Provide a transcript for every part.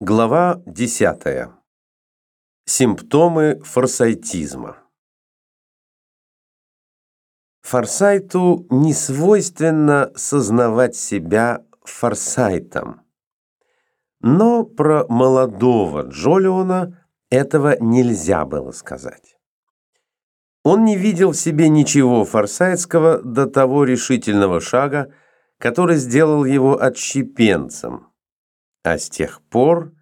Глава 10. Симптомы форсайтизма. Форсайту не свойственно сознавать себя форсайтом. Но про молодого Джолиона этого нельзя было сказать. Он не видел в себе ничего форсайтского до того решительного шага, который сделал его отщепенцем – а с тех пор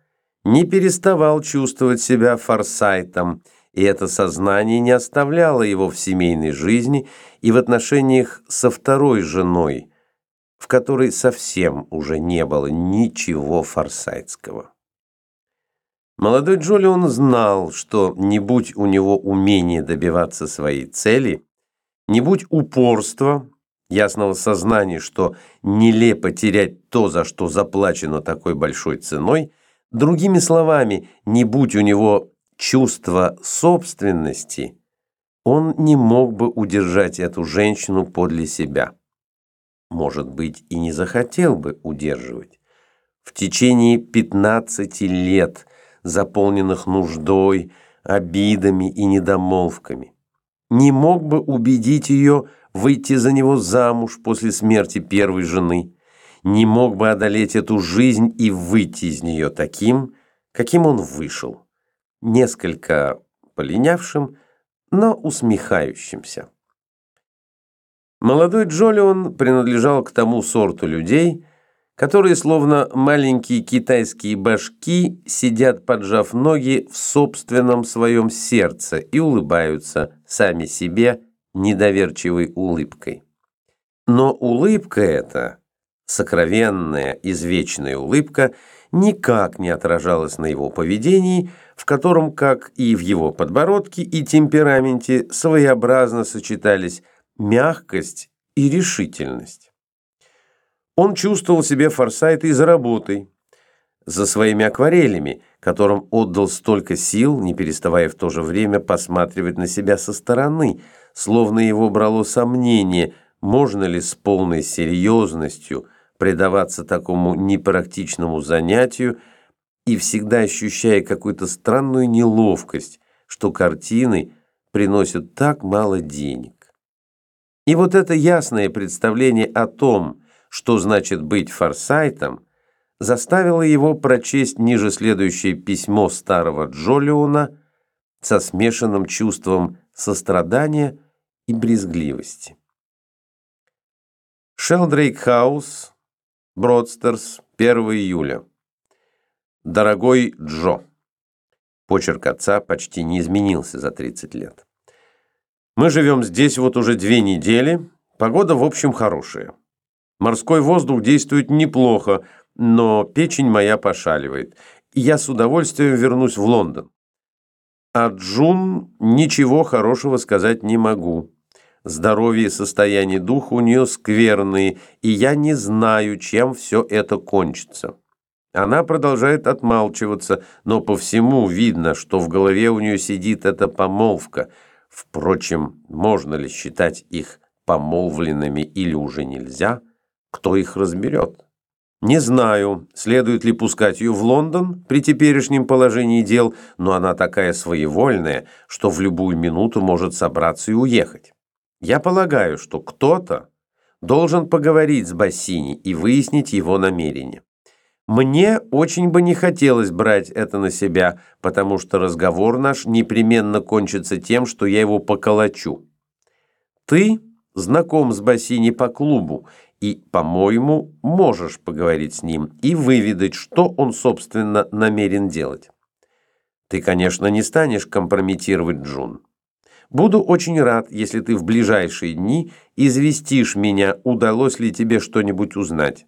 не переставал чувствовать себя форсайтом, и это сознание не оставляло его в семейной жизни и в отношениях со второй женой, в которой совсем уже не было ничего форсайтского. Молодой Джолион знал, что не будь у него умения добиваться своей цели, не будь упорства, ясного сознания, что нелепо терять то, за что заплачено такой большой ценой, другими словами, не будь у него чувства собственности, он не мог бы удержать эту женщину подле себя. Может быть, и не захотел бы удерживать. В течение 15 лет, заполненных нуждой, обидами и недомолвками, не мог бы убедить ее выйти за него замуж после смерти первой жены, не мог бы одолеть эту жизнь и выйти из нее таким, каким он вышел, несколько полинявшим, но усмехающимся. Молодой Джолион принадлежал к тому сорту людей, которые, словно маленькие китайские башки, сидят, поджав ноги в собственном своем сердце и улыбаются сами себе недоверчивой улыбкой. Но улыбка эта, сокровенная, извечная улыбка, никак не отражалась на его поведении, в котором, как и в его подбородке и темпераменте, своеобразно сочетались мягкость и решительность. Он чувствовал себе форсайтой за работой, за своими акварелями, которым отдал столько сил, не переставая в то же время посматривать на себя со стороны, словно его брало сомнение, можно ли с полной серьезностью предаваться такому непрактичному занятию и всегда ощущая какую-то странную неловкость, что картины приносят так мало денег. И вот это ясное представление о том, что значит быть форсайтом, заставило его прочесть ниже следующее письмо старого Джолиона со смешанным чувством сострадания и брезгливости. Шелдрейк Хаус, Бродстерс, 1 июля. Дорогой Джо. Почерк отца почти не изменился за 30 лет. Мы живем здесь вот уже две недели, погода в общем хорошая. Морской воздух действует неплохо, но печень моя пошаливает, я с удовольствием вернусь в Лондон. А Джун ничего хорошего сказать не могу. Здоровье и состояние духа у нее скверные, и я не знаю, чем все это кончится. Она продолжает отмалчиваться, но по всему видно, что в голове у нее сидит эта помолвка. Впрочем, можно ли считать их помолвленными или уже нельзя? Кто их разберет? Не знаю, следует ли пускать ее в Лондон при теперешнем положении дел, но она такая своевольная, что в любую минуту может собраться и уехать. Я полагаю, что кто-то должен поговорить с Бассини и выяснить его намерения. Мне очень бы не хотелось брать это на себя, потому что разговор наш непременно кончится тем, что я его поколочу. Ты знаком с Бассини по клубу и, по-моему, можешь поговорить с ним и выведать, что он, собственно, намерен делать. Ты, конечно, не станешь компрометировать Джун. Буду очень рад, если ты в ближайшие дни известишь меня, удалось ли тебе что-нибудь узнать.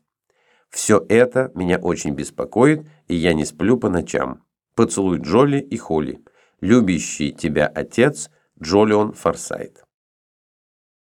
Все это меня очень беспокоит, и я не сплю по ночам. Поцелуй Джоли и Холли. Любящий тебя отец Джолион Форсайт.